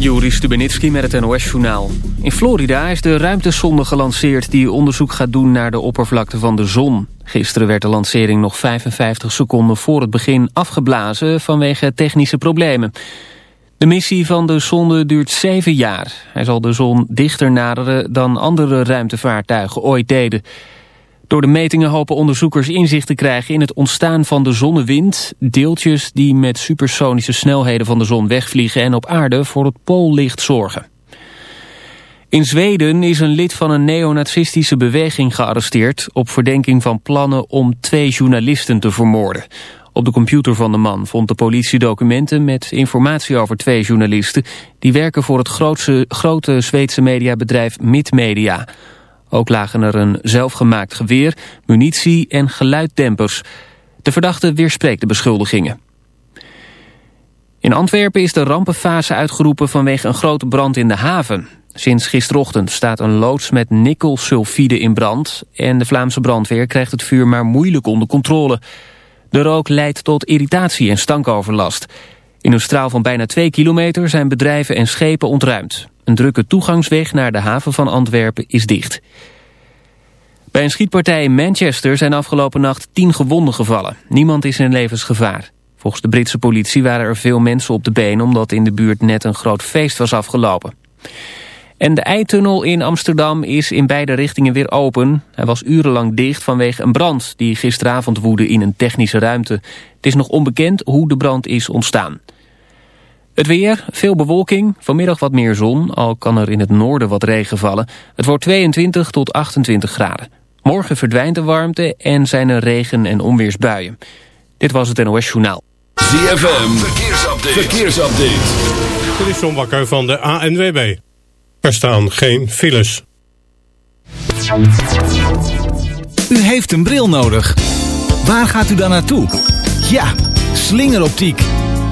Juri Stubenitski met het NOS-journaal. In Florida is de ruimtesonde gelanceerd die onderzoek gaat doen naar de oppervlakte van de zon. Gisteren werd de lancering nog 55 seconden voor het begin afgeblazen vanwege technische problemen. De missie van de zonde duurt zeven jaar. Hij zal de zon dichter naderen dan andere ruimtevaartuigen ooit deden. Door de metingen hopen onderzoekers inzicht te krijgen in het ontstaan van de zonnewind. Deeltjes die met supersonische snelheden van de zon wegvliegen en op aarde voor het poollicht zorgen. In Zweden is een lid van een neonazistische beweging gearresteerd... op verdenking van plannen om twee journalisten te vermoorden. Op de computer van de man vond de politie documenten met informatie over twee journalisten... die werken voor het grootste, grote Zweedse mediabedrijf Midmedia... Ook lagen er een zelfgemaakt geweer, munitie en geluiddempers. De verdachte weerspreekt de beschuldigingen. In Antwerpen is de rampenfase uitgeroepen vanwege een grote brand in de haven. Sinds gisterochtend staat een loods met nikkelsulfide in brand... en de Vlaamse brandweer krijgt het vuur maar moeilijk onder controle. De rook leidt tot irritatie en stankoverlast. In een straal van bijna twee kilometer zijn bedrijven en schepen ontruimd. Een drukke toegangsweg naar de haven van Antwerpen is dicht. Bij een schietpartij in Manchester zijn afgelopen nacht tien gewonden gevallen. Niemand is in levensgevaar. Volgens de Britse politie waren er veel mensen op de been... omdat in de buurt net een groot feest was afgelopen. En de eitunnel in Amsterdam is in beide richtingen weer open. Hij was urenlang dicht vanwege een brand... die gisteravond woedde in een technische ruimte. Het is nog onbekend hoe de brand is ontstaan. Het weer, veel bewolking, vanmiddag wat meer zon... al kan er in het noorden wat regen vallen. Het wordt 22 tot 28 graden. Morgen verdwijnt de warmte en zijn er regen- en onweersbuien. Dit was het NOS Journaal. ZFM, verkeersupdate. verkeersupdate. Dit is John Bakker van de ANWB. Er staan geen files. U heeft een bril nodig. Waar gaat u dan naartoe? Ja, slingeroptiek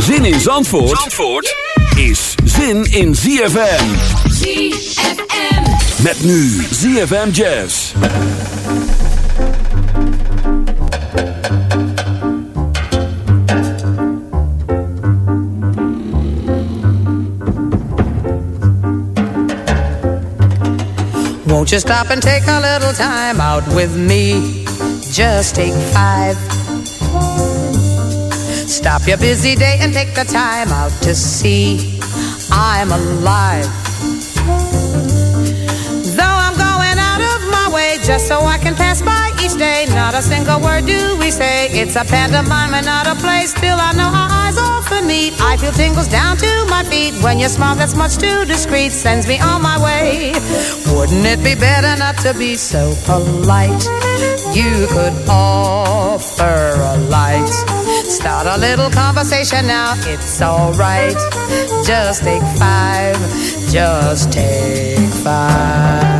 Zin in Zandvoort, Zandvoort is zin in ZFM. ZFM. Met nu ZFM Jazz. Won't you stop and take a little time out with me? Just take five. Stop your busy day and take the time out to see I'm alive. Though I'm going out of my way just so I can pass by each day, not a single word do we say. It's a pantomime and not a play. Still, I know our eyes often meet. I feel tingles down to my feet when your smile that's much too discreet sends me on my way. Wouldn't it be better not to be so polite? You could offer a light. Start a little conversation now, it's alright. Just take five, just take five.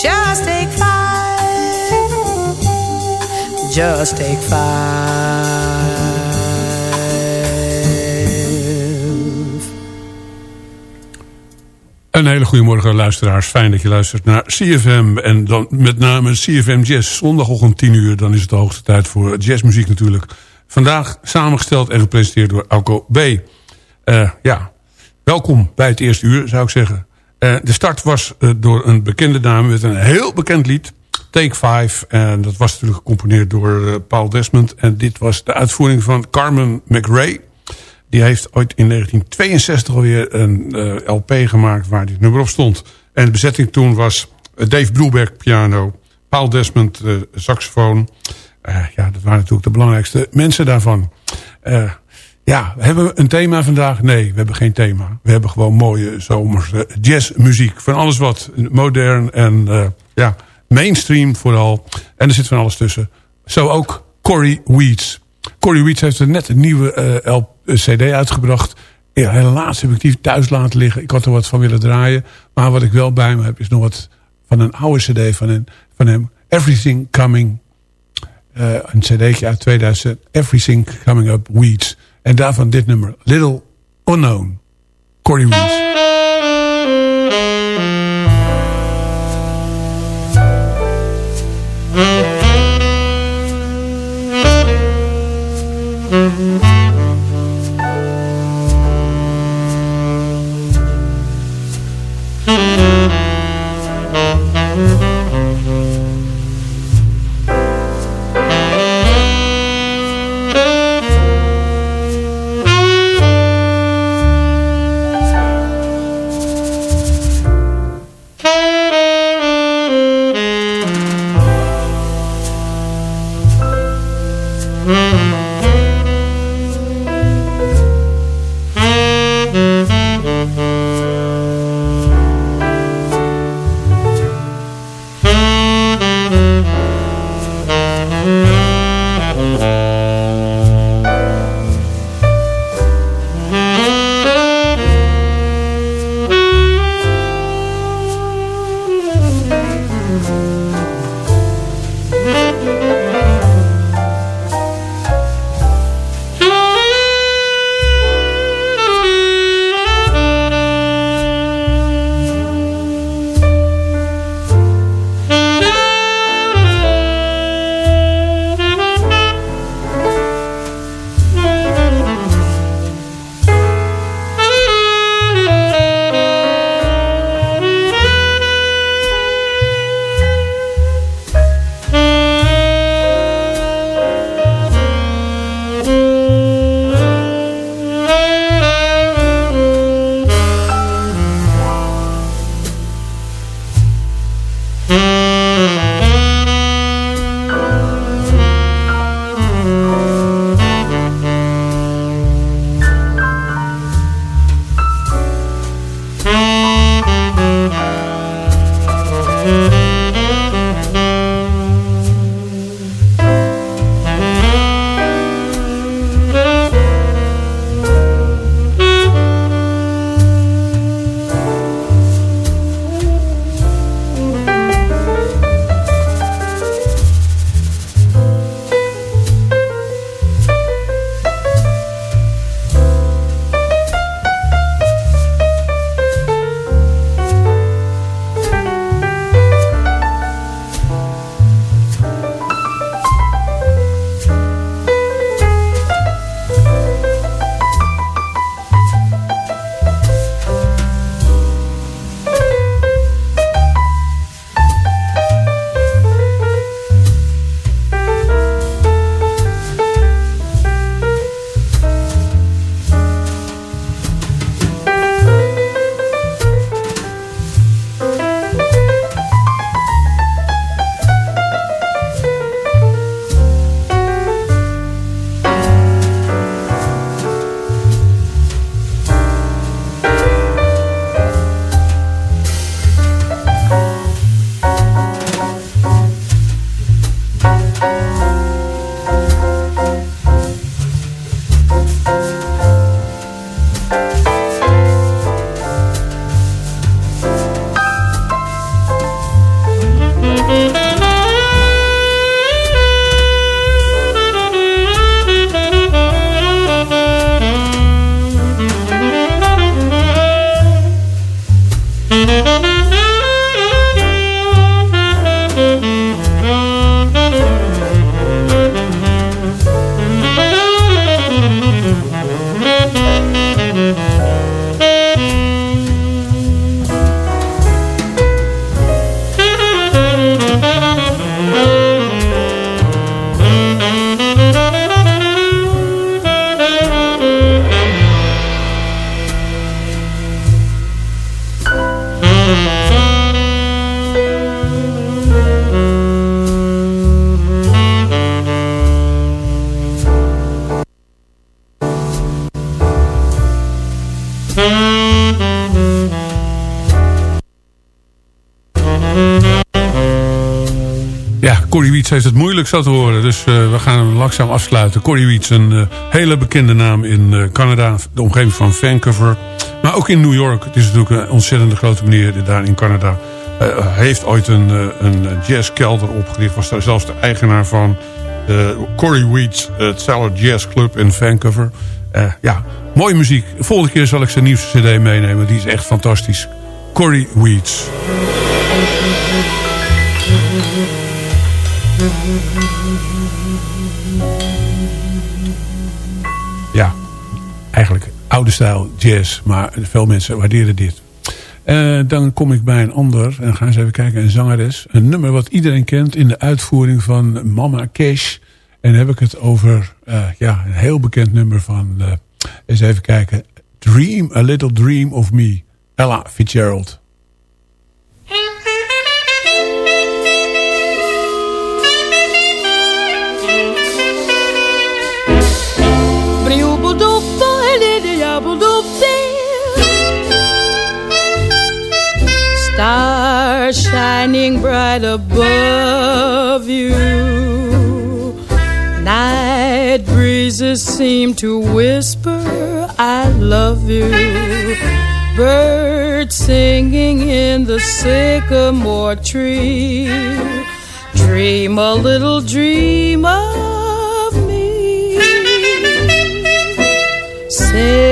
Just take five. Just take five. Een hele goede morgen luisteraars. Fijn dat je luistert naar CFM. En dan met name CFM Jazz. Zondagochtend 10 uur. Dan is het de hoogste tijd voor jazzmuziek natuurlijk. Vandaag samengesteld en gepresenteerd door Alco B. Uh, ja, welkom bij het eerste uur zou ik zeggen. Uh, de start was uh, door een bekende dame met een heel bekend lied. Take 5. En dat was natuurlijk gecomponeerd door Paul Desmond. En dit was de uitvoering van Carmen McRae. Die heeft ooit in 1962 alweer een LP gemaakt waar dit nummer op stond. En de bezetting toen was Dave Brubeck piano, Paul Desmond saxofoon. Ja, dat waren natuurlijk de belangrijkste mensen daarvan. Ja, hebben we een thema vandaag? Nee, we hebben geen thema. We hebben gewoon mooie zomerse jazzmuziek. Van alles wat modern en ja, mainstream vooral. En er zit van alles tussen. Zo ook Corey Weeds. Corey Weeds heeft er net een nieuwe uh, LP, cd uitgebracht. Ja, helaas heb ik die thuis laten liggen. Ik had er wat van willen draaien. Maar wat ik wel bij me heb is nog wat van een oude cd van, een, van hem. Everything Coming. Een cd'tje uit 2000. Everything Coming Up Weeds. En daarvan dit nummer, Little Unknown, Corey Reese. Mm-hmm. Heeft het moeilijk zo te horen. Dus uh, we gaan hem langzaam afsluiten. Corey Weeds, een uh, hele bekende naam in uh, Canada. De omgeving van Vancouver. Maar ook in New York. Het is natuurlijk een ontzettend grote meneer daar in Canada. heeft ooit een, een jazzkelder opgericht. Was daar zelfs de eigenaar van. Corey Weeds, het Cellar Jazz Club in Vancouver. ja, mooie muziek. volgende keer zal ik zijn nieuwste cd meenemen. Die is echt fantastisch. Corey Weeds. Ja, eigenlijk oude stijl jazz, maar veel mensen waarderen dit. Uh, dan kom ik bij een ander, en gaan eens even kijken, een zangeres. Een nummer wat iedereen kent in de uitvoering van Mama Cash. En dan heb ik het over uh, ja, een heel bekend nummer van, uh, even kijken, Dream, A Little Dream of Me, Ella Fitzgerald. Stars shining bright above you. Night breezes seem to whisper, I love you. Birds singing in the sycamore tree. Dream a little dream of me. Say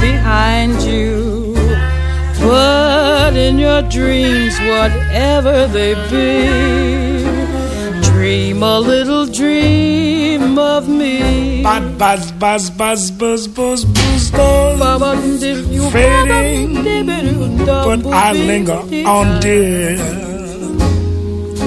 behind you. But in your dreams, whatever they be, dream a little dream of me. Buzz, buzz, buzz, buzz, buzz, buzz, buzz, buzz. Fading, but I linger on, dear.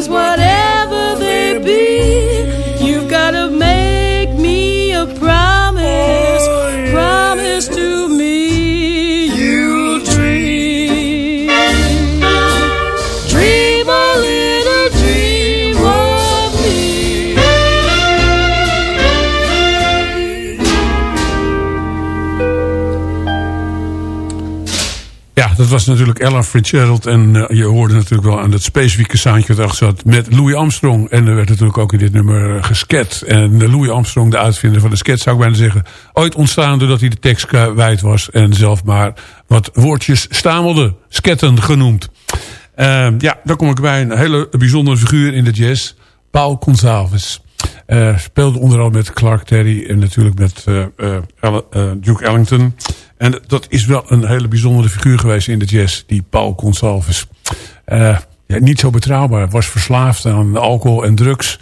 means whatever. Was natuurlijk Ella Fitzgerald. En uh, je hoorde natuurlijk wel aan dat specifieke saantje wat achter zat met Louis Armstrong. En er werd natuurlijk ook in dit nummer uh, gesket. En Louis Armstrong, de uitvinder van de sket, zou ik bijna zeggen. Ooit ontstaan doordat hij de tekst kwijt was. En zelf maar wat woordjes stamelde. Sketten genoemd. Uh, ja, dan kom ik bij een hele bijzondere figuur in de jazz. Paul Gonsalves. Uh, speelde onder andere met Clark Terry en natuurlijk met uh, uh, Duke Ellington. En dat is wel een hele bijzondere figuur geweest in de jazz, die Paul Gonsalves. ja, niet zo betrouwbaar, was verslaafd aan alcohol en drugs.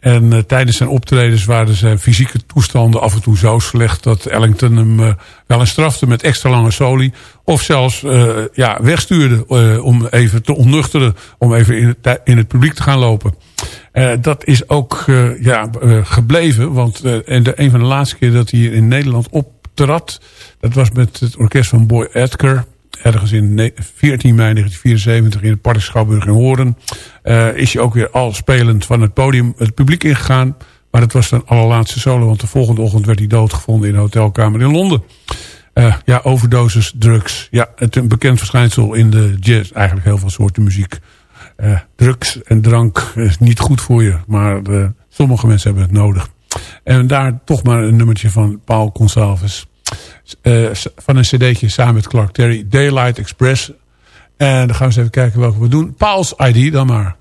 En tijdens zijn optredens waren zijn fysieke toestanden af en toe zo slecht... dat Ellington hem wel een strafte met extra lange soli. Of zelfs ja, wegstuurde om even te onnuchteren. Om even in het, in het publiek te gaan lopen. Uh, dat is ook uh, ja, uh, gebleven. Want de, een van de laatste keer dat hij hier in Nederland optrad... dat was met het orkest van Boy Edgar. Ergens in 14 mei 1974 in het Park Schouwburg in Hoorn. is hij ook weer al spelend van het podium het publiek ingegaan. Maar dat was dan allerlaatste solo. Want de volgende ochtend werd hij doodgevonden in een hotelkamer in Londen. ja, overdosis, drugs. Ja, het een bekend verschijnsel in de jazz. Eigenlijk heel veel soorten muziek. Uh, drugs en drank is niet goed voor je. Maar uh, sommige mensen hebben het nodig. En daar toch maar een nummertje van Paul Consalves. Uh, van een cd'tje samen met Clark Terry. Daylight Express. En dan gaan we eens even kijken welke we doen. Paul's ID dan maar.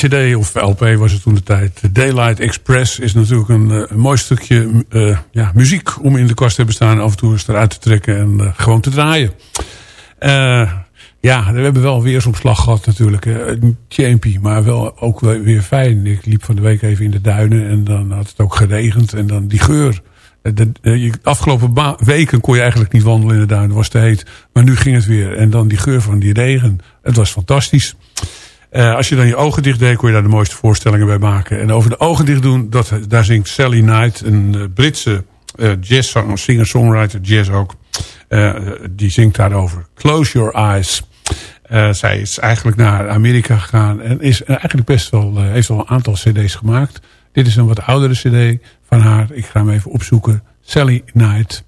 Cd of LP was het toen de tijd. Daylight Express is natuurlijk een, eh, mooi stukje uh, ja, muziek om in de kast te hebben staan. Af en toe eens eruit te trekken en uh, gewoon te draaien. ja, we hebben wel weersomslag gehad natuurlijk. Champy, maar wel ook weer fijn. Ik liep van de week even in de duinen en dan had het ook geregend. En dan die geur. De, de, afgelopen weken kon je eigenlijk niet wandelen in de duinen. Het was te heet. Maar nu ging het weer. En dan die geur van die regen. Het was fantastisch. Uh, als je dan je ogen dicht deed, kon je daar de mooiste voorstellingen bij maken. En over de ogen dicht doen, dat, daar zingt Sally Knight, een uh, Britse uh, jazzzanger, singer-songwriter, jazz ook. die zingt daarover. Close Your Eyes. Zij is eigenlijk naar Amerika gegaan en is eigenlijk best wel, heeft al een aantal cd's gemaakt. Dit is een wat oudere cd van haar. Ik ga hem even opzoeken. Sally Knight.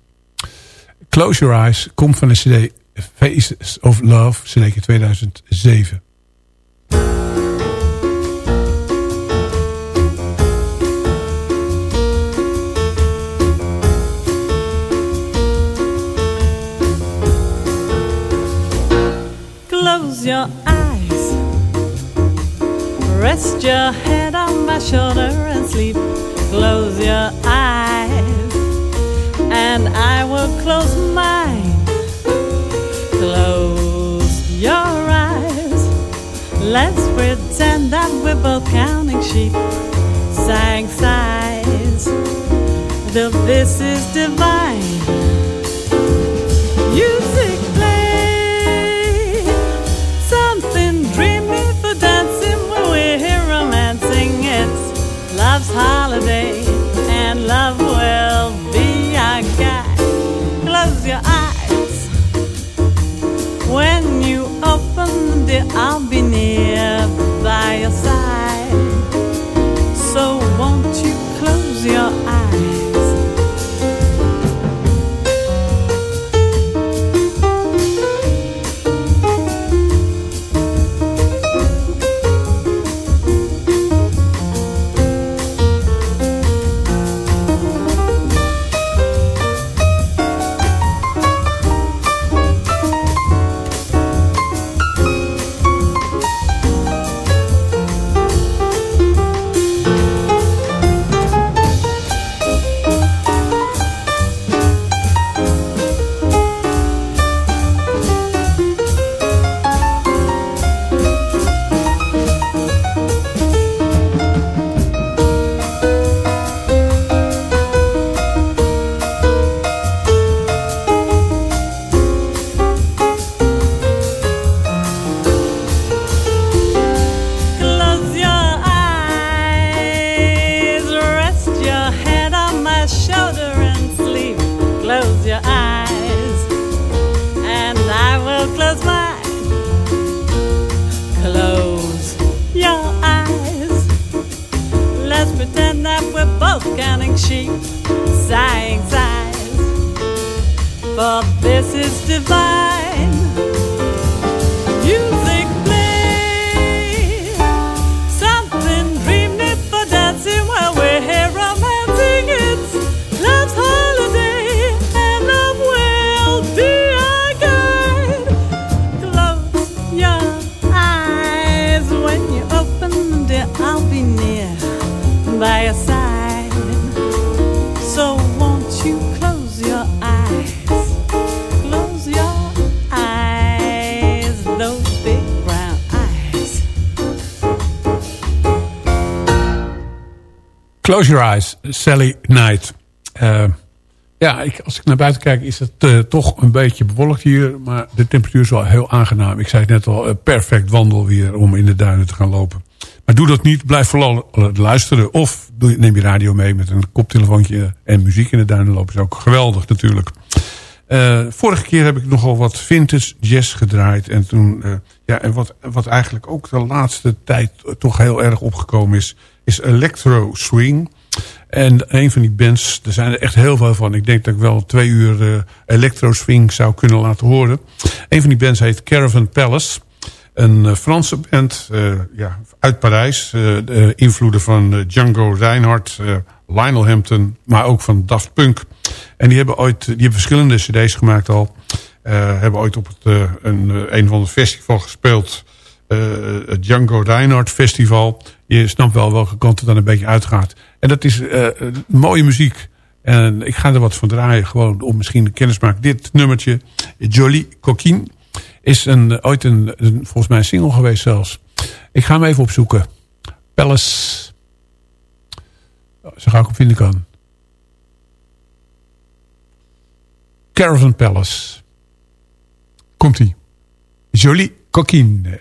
Close Your Eyes komt van de cd Faces of Love, cd 2007. Close your eyes. Rest your head on my shoulder and sleep. Close your eyes. And I will close mine. Close Let's pretend that we're both counting sheep. Sighing sighs. Though this is divine. Music play. Something dreamy for dancing when we're here romancing. It's love's holiday, and love the door, I'll be near by your Close Your Eyes, Sally Knight. Eh, ja, ik, als ik naar buiten kijk is het eh, toch een beetje bewolkt hier. Maar de temperatuur is wel heel aangenaam. Ik zei het net al, eh, perfect wandelweer om in de duinen te gaan lopen. Maar doe dat niet, blijf vooral luisteren. Of neem je radio mee met een koptelefoontje en muziek in de duinen lopen. is ook geweldig natuurlijk. Vorige keer heb ik nogal wat vintage jazz gedraaid. En toen, ja, en wat, wat eigenlijk ook de laatste tijd toch heel erg opgekomen is, is electro swing. En een van die bands, er zijn er echt heel veel van. Ik denk dat ik wel twee uur eh, electro swing zou kunnen laten horen. Een van die bands heet Caravan Palace. Een eh, Franse band eh, ja, uit Parijs. de invloeden van Django Reinhardt, Lionel Hampton, maar ook van Daft Punk. En die hebben ooit die hebben verschillende cd's gemaakt al. Eh, hebben ooit op het, een, een van het festival gespeeld. het Django Reinhardt Festival. Je snapt wel welke kant het dan een beetje uitgaat. En dat is eh, eh, mooie muziek. En ik ga er wat van draaien. Gewoon om misschien kennis te maken. Dit nummertje, Jolie Coquine, is een, ooit een, volgens mij een single geweest zelfs. Ik ga hem even opzoeken. Palace. Zo ga ik op vinden kan. Caravan Palace. Komt-ie. Jolie Coquine.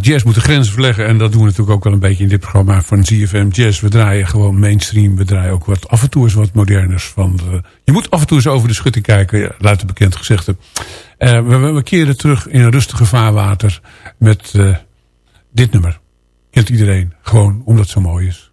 Jazz moet de grenzen verleggen. En dat doen we natuurlijk ook wel een beetje in dit programma van ZFM Jazz. We draaien gewoon mainstream. We draaien ook wat af en toe eens wat moderners. Van je moet af en toe eens over de schutting kijken. Luidt de bekend gezegde. Uh, we, we keren terug in een rustige vaarwater. Met uh, dit nummer. Kent iedereen. Gewoon omdat het zo mooi is.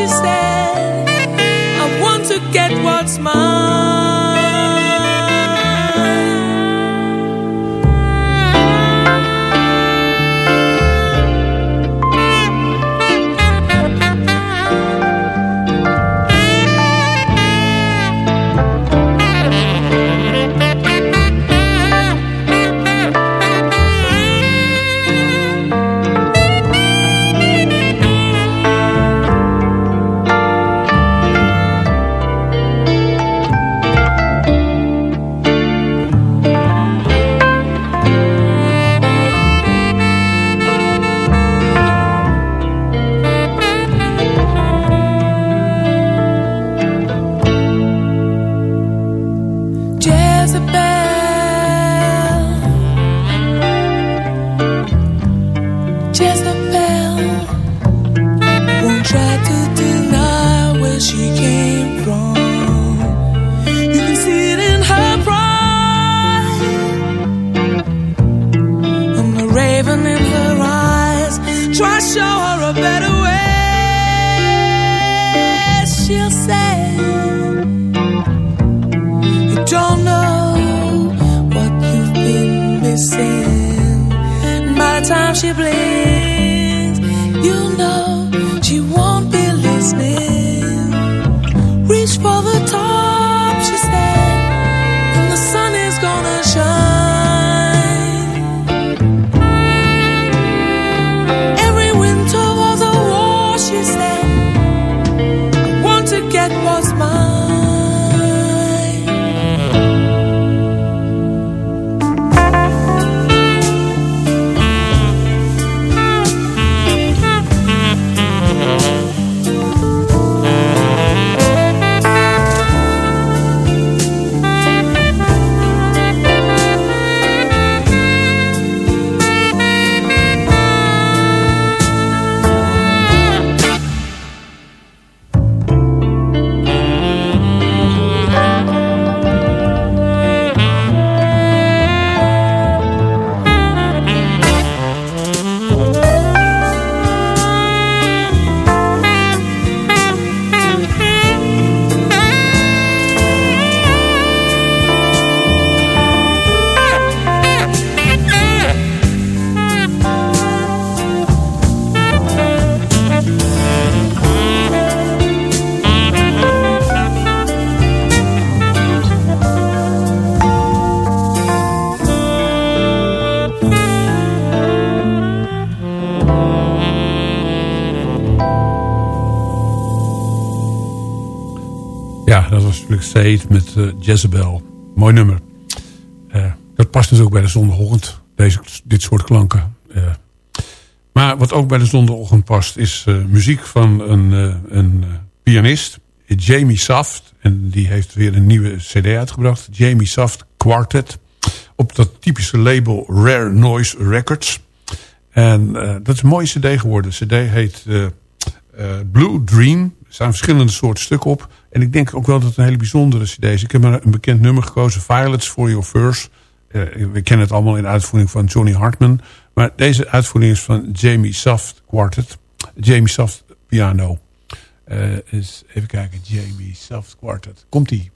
she said, I want to get what's mine. Met uh, Jezebel. Mooi nummer. Uh, dat past dus ook bij de zondagochtend. Deze, dit soort klanken. Uh, maar wat ook bij de zondagochtend past... is muziek van een, een pianist. Jamie Saft. En die heeft weer een nieuwe cd uitgebracht. Jamie Saft Quartet. Op dat typische label Rare Noise Records. En dat is een mooie cd geworden. De cd heet Blue Dream. Er staan verschillende soorten stukken op. En ik denk ook wel dat het een hele bijzondere cd is. Ik heb maar een bekend nummer gekozen. Violets for Your Verse. Uh, we kennen het allemaal in de uitvoering van Johnny Hartman. Maar deze uitvoering is van Jamie Soft Quartet. Jamie Soft piano. Uh, eens even kijken. Jamie Soft Quartet. Komt-ie.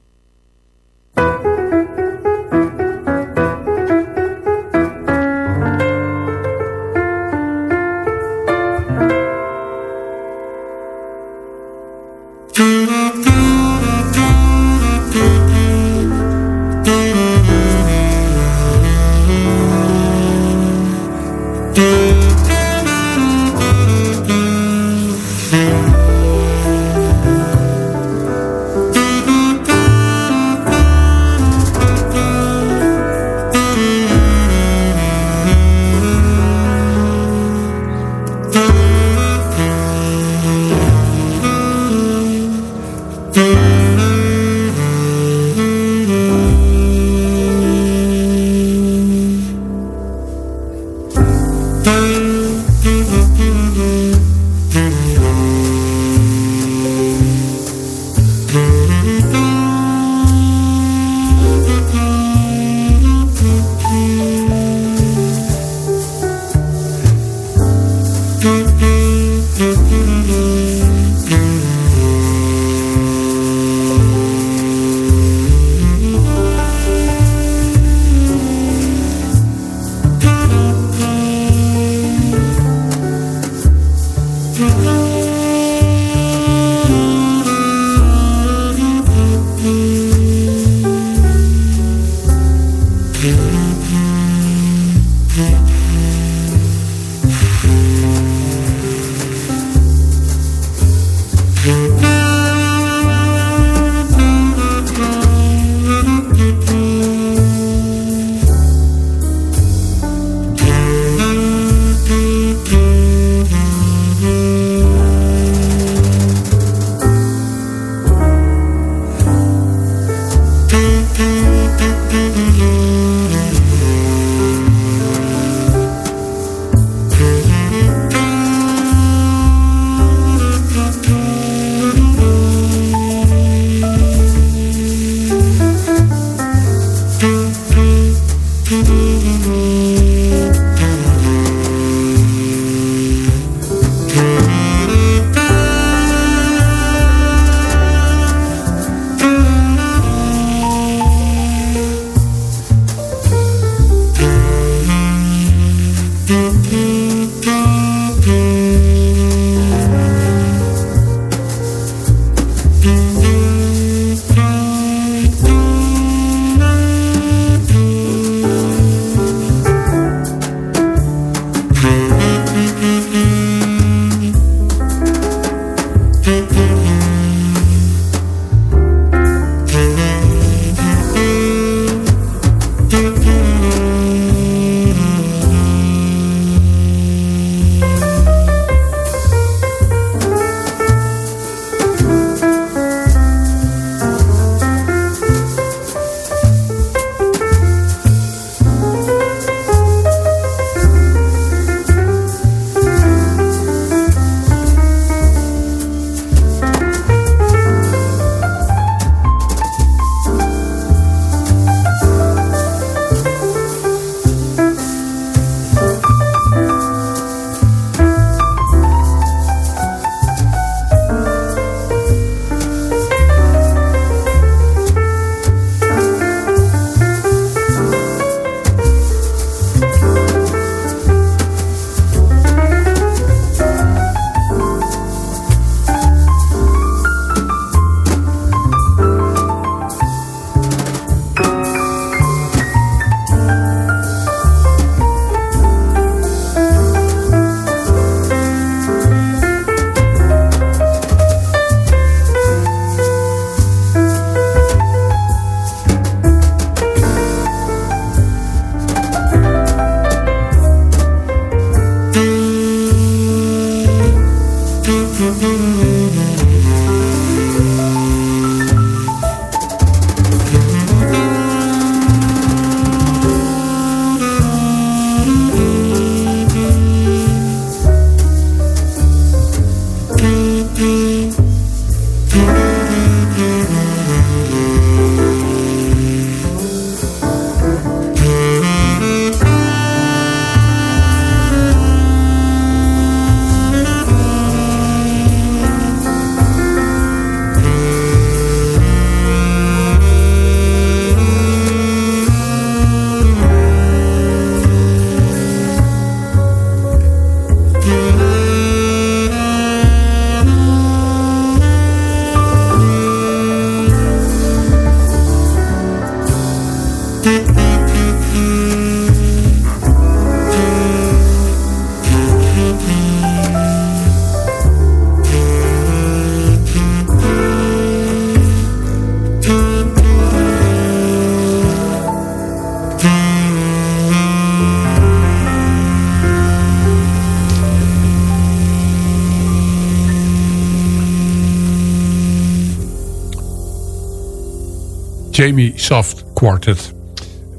Jamie Soft Quartet.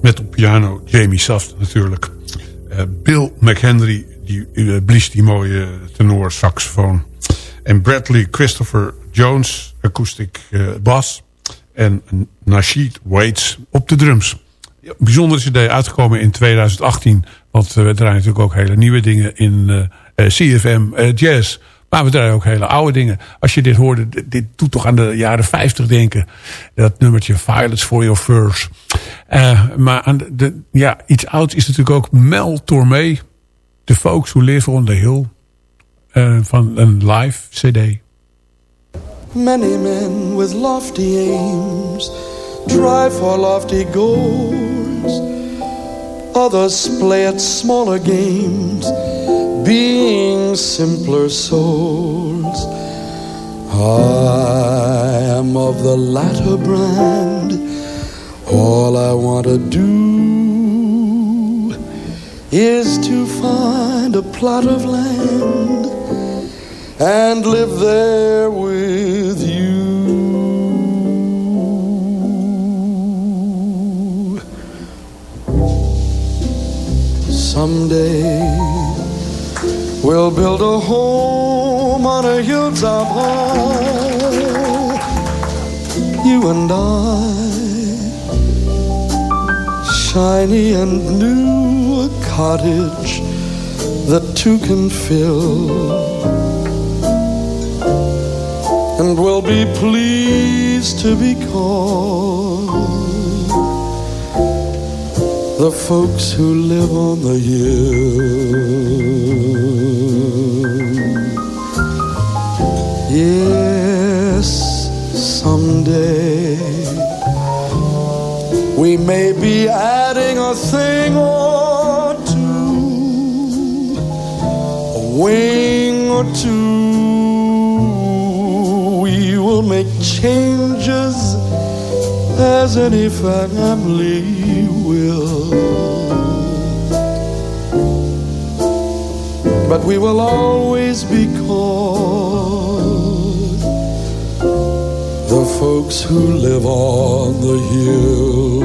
Met op piano Jamie Soft natuurlijk. Uh, Bill McHenry die, uh, blies die mooie tenor saxofoon. En Bradley Christopher Jones, acoustic uh, bass. En Nasheed Waits op de drums. Ja, bijzondere cd uitgekomen in 2018. Want we draaien natuurlijk ook hele nieuwe dingen in CFM Jazz... Maar we draaien ook hele oude dingen. Als je dit hoorde, dit doet toch aan de jaren 50 denken. Dat nummertje Violets for Your Furs. Uh, maar aan de, ja, iets ouds is natuurlijk ook Mel Tormé. The Folks Who Live on the Hill. Uh, van een live cd. Many men with lofty aims Drive for lofty goals Others play at smaller games being simpler souls. I am of the latter brand. All I want to do is to find a plot of land and live there with you. Someday We'll build a home on a hilltop high. You and I, shiny and new, a cottage that two can fill. And we'll be pleased to be called the folks who live on the hill. Yes, someday we may be adding a thing or two, a wing or two. We will make changes as any family will. But we will always be called the folks who live on the hill.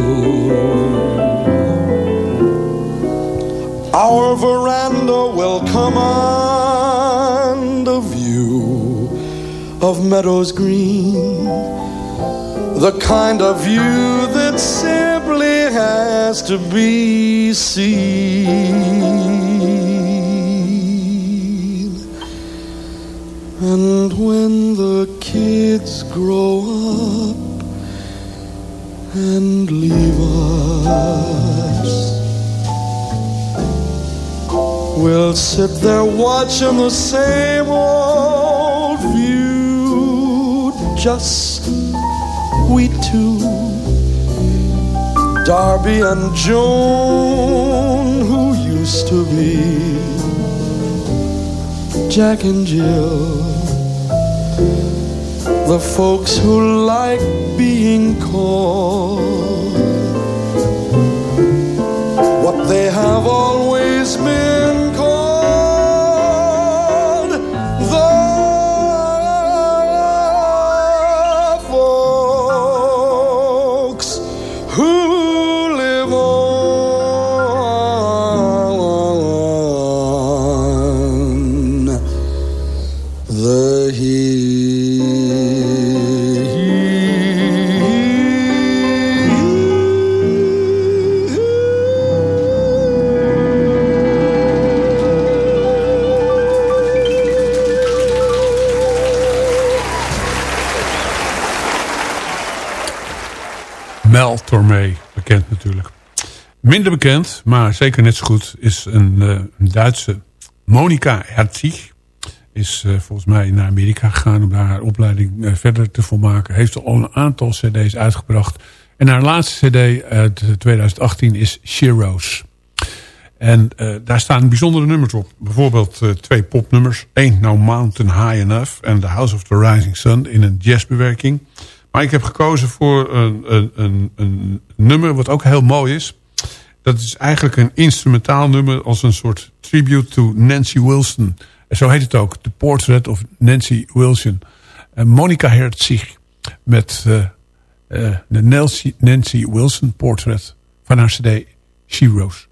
Our veranda will command a view of meadows green, the kind of view that simply has to be seen. And when the kids grow up and leave us. We'll sit there watching the same old view, just we two, Darby and Joan, who used to be Jack and Jill. The folks who like being called Minder bekend, maar zeker net zo goed, is een, een Duitse Monika Herzig. Is uh, volgens mij naar Amerika gegaan om daar haar opleiding uh, verder te volmaken. Heeft al een aantal cd's uitgebracht. En haar laatste cd uit 2018 is Sheroes. En daar staan bijzondere nummers op. Bijvoorbeeld twee popnummers. Ain't No Mountain High Enough en The House of the Rising Sun in een jazzbewerking. Maar ik heb gekozen voor een, een, een, een nummer wat ook heel mooi is. Dat is eigenlijk een instrumentaal nummer als een soort tribute to Nancy Wilson. En zo heet het ook. The Portrait of Nancy Wilson. En Monica Herzig met uh, de Nancy, Nancy Wilson portrait van haar cd She Rose.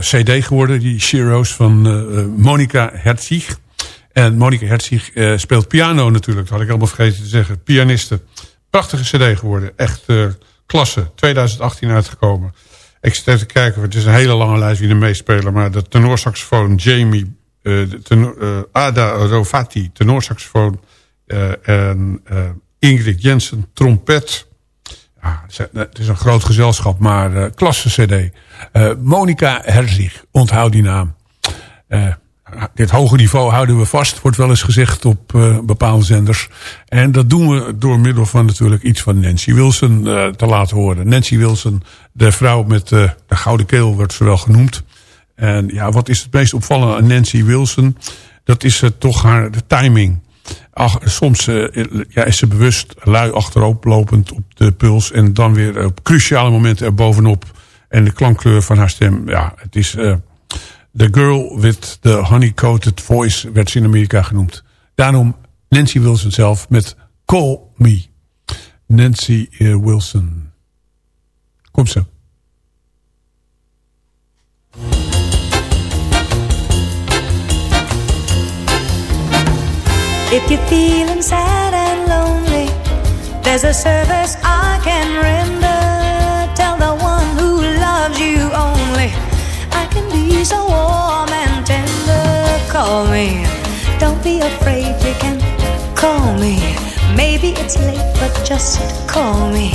Cd geworden. Die Sheroes van uh, Monica Herzig. En Monica Herzig speelt piano natuurlijk. Dat had ik helemaal vergeten te zeggen. Pianiste. Prachtige cd geworden. Echt klasse. 2018 uitgekomen. Ik zit even te kijken. Het is een hele lange lijst wie er meespelen. Maar de tenorsaxofoon Jamie... Ada Rovati, tenorsaxofoon... en Ingrid Jensen, trompet... Ja, het is een groot gezelschap, maar uh, klasse cd. Uh, Monica Herzig, onthoud die naam. Uh, dit hoge niveau houden we vast, wordt wel eens gezegd op bepaalde zenders. En dat doen we door middel van natuurlijk iets van Nancy Wilson te laten horen. Nancy Wilson, de vrouw met de gouden keel, wordt ze wel genoemd. En ja, wat is het meest opvallende aan Nancy Wilson? Dat is toch haar de timing. Soms ja, is ze bewust lui achterop lopend op de puls. En dan weer op cruciale momenten er bovenop. En de klankkleur van haar stem. Ja, het is uh, The Girl with the Honey-Coated Voice werd ze in Amerika genoemd. Daarom Nancy Wilson zelf met Call Me. Nancy uh, Wilson. Kom zo. If you're feeling sad and lonely, there's a service I can render. Tell the one who loves you only, I can be so warm and tender. Call me, don't be afraid, you can call me. Maybe it's late, but just call me.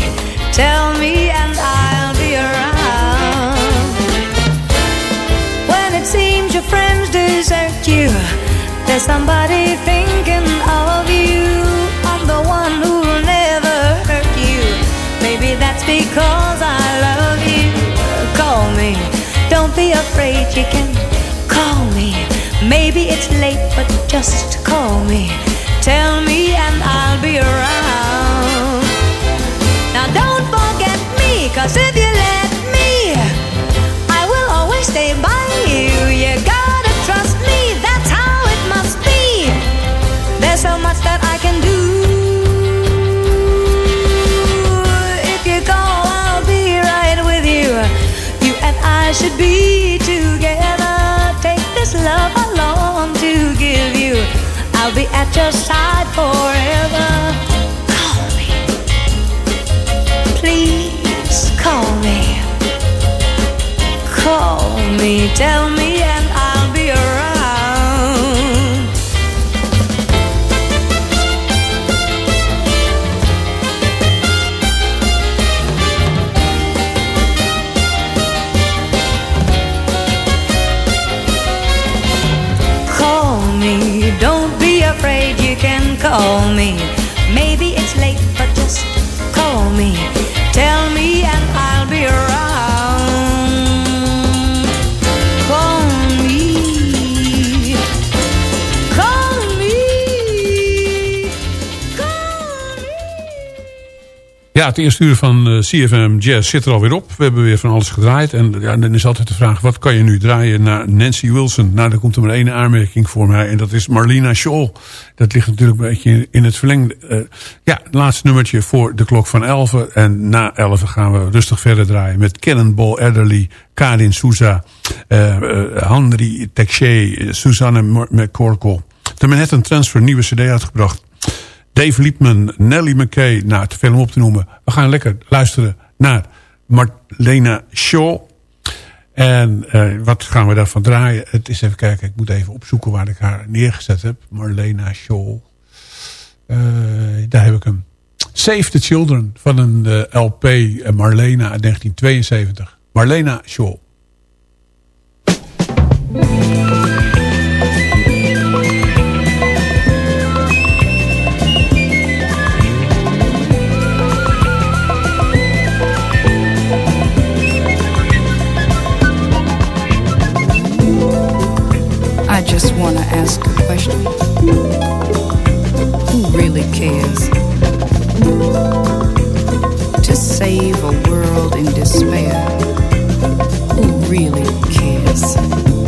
Tell me, and I'll be around. When it seems your friends desert you. There's somebody thinking of you. I'm the one who'll never hurt you. Maybe that's because I love you. Call me, don't be afraid, you can call me. Maybe it's late, but just call me. Tell me, and I'll be around. Now, don't forget me, cause if you be together. Take this love along to give you. I'll be at your side forever. Call me. Please call me. Call me, tell me, call me. Ja, het eerste uur van eh, CFM Jazz zit er alweer op. We hebben weer van alles gedraaid. En ja, dan is altijd de vraag, wat kan je nu draaien naar Nancy Wilson? Nou, dan komt er maar één aanmerking voor mij. En dat is Marlena Shaw. Dat ligt natuurlijk een beetje in het verlengde. Eh, ja, het laatste nummertje voor de klok van 11. En na 11 gaan we rustig verder draaien. Met Cannonball Adderley, Karin Souza, uh, Henry Texier, Suzanne McCorkle. De Manhattan Transfer, nieuwe cd uitgebracht. Dave Liepman, Nelly McKay. Nou, te veel om op te noemen. We gaan lekker luisteren naar Marlena Shaw. En uh, wat gaan we daarvan draaien? Het is even kijken, ik moet even opzoeken waar ik haar neergezet heb. Marlena Shaw. Uh, daar heb ik hem. Save the Children van een uh, LP Marlena uit 1972. Marlena Shaw. Ask a question. Who really cares? To save a world in despair. Who really cares?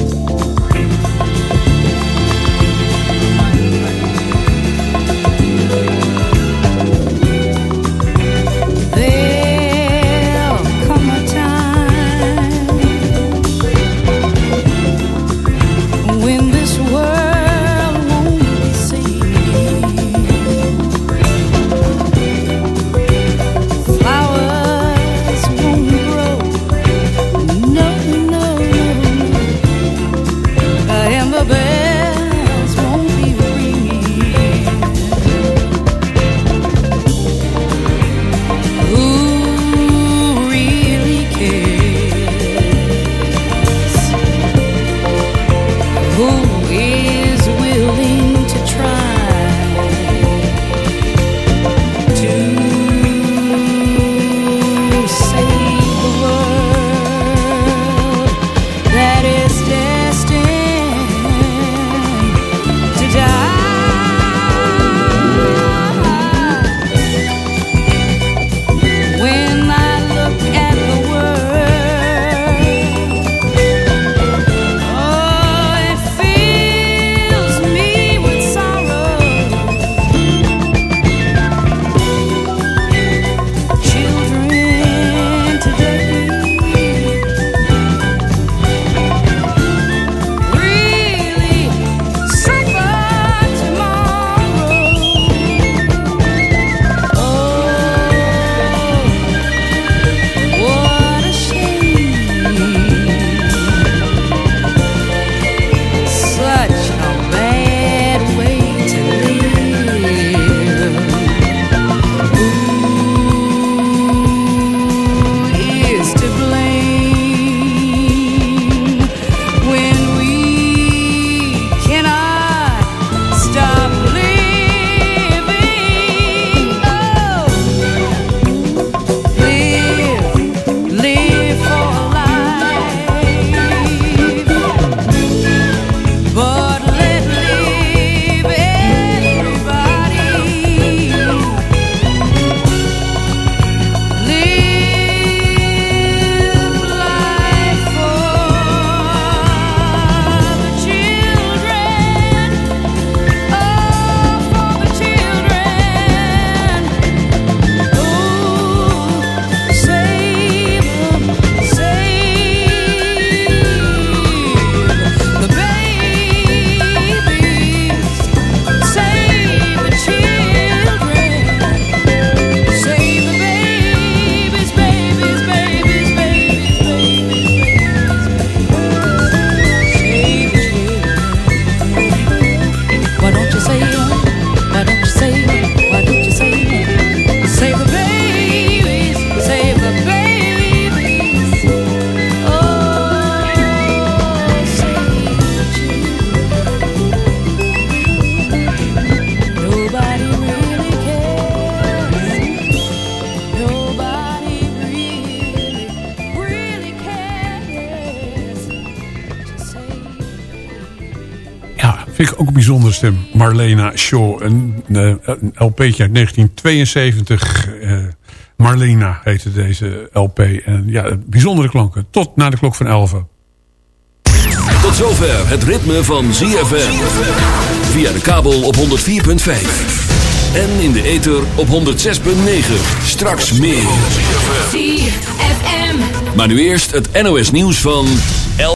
Marlena Show, Een, eh, een, LP'tje uit 1972. Eh, Marlena heette deze LP. En ja, bijzondere klanken. Tot na de klok van 11. Tot zover het ritme van ZFM. Via de kabel op 104.5. En in de ether op 106.9. Straks meer. ZFM. Maar nu eerst het NOS nieuws van...